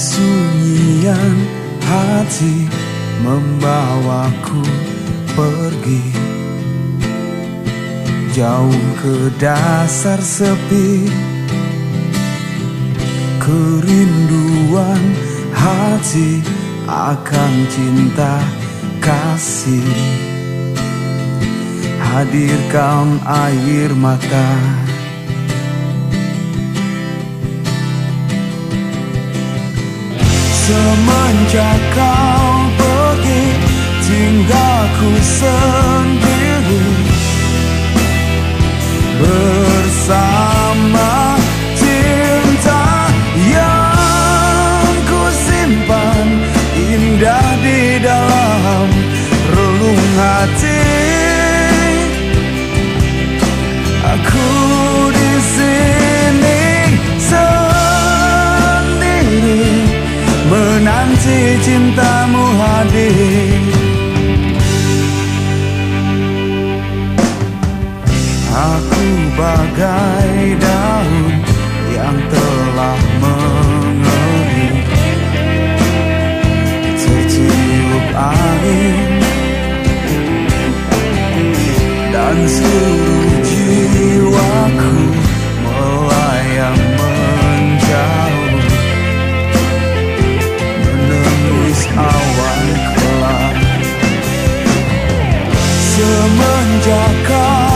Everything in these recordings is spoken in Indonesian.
Kesunyian hati membawaku pergi. Jauh ke dasar sepi Kerinduan hati akan cinta kasih. Hadirkan air mata Semenjak kau pergi Tinggalku sendiri. Bersama cinta yang ku simpan Indah di dalam relung hati cintamu hadir. Aku bagai daun yang telah mengering Tertiup angin Dan seluruh Semenjak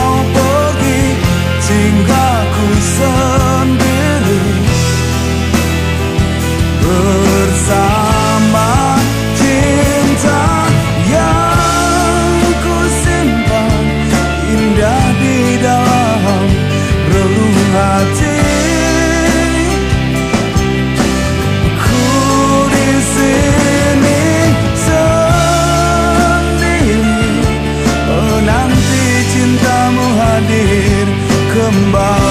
remember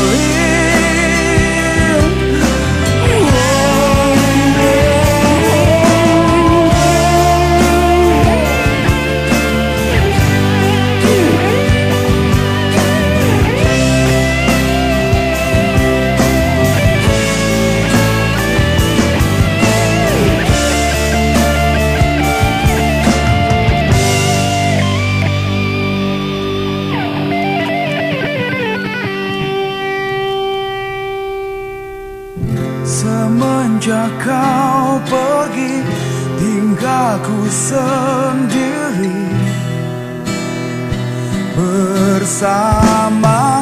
Semenjak kau pergi Tinggalku sendiri. Bersama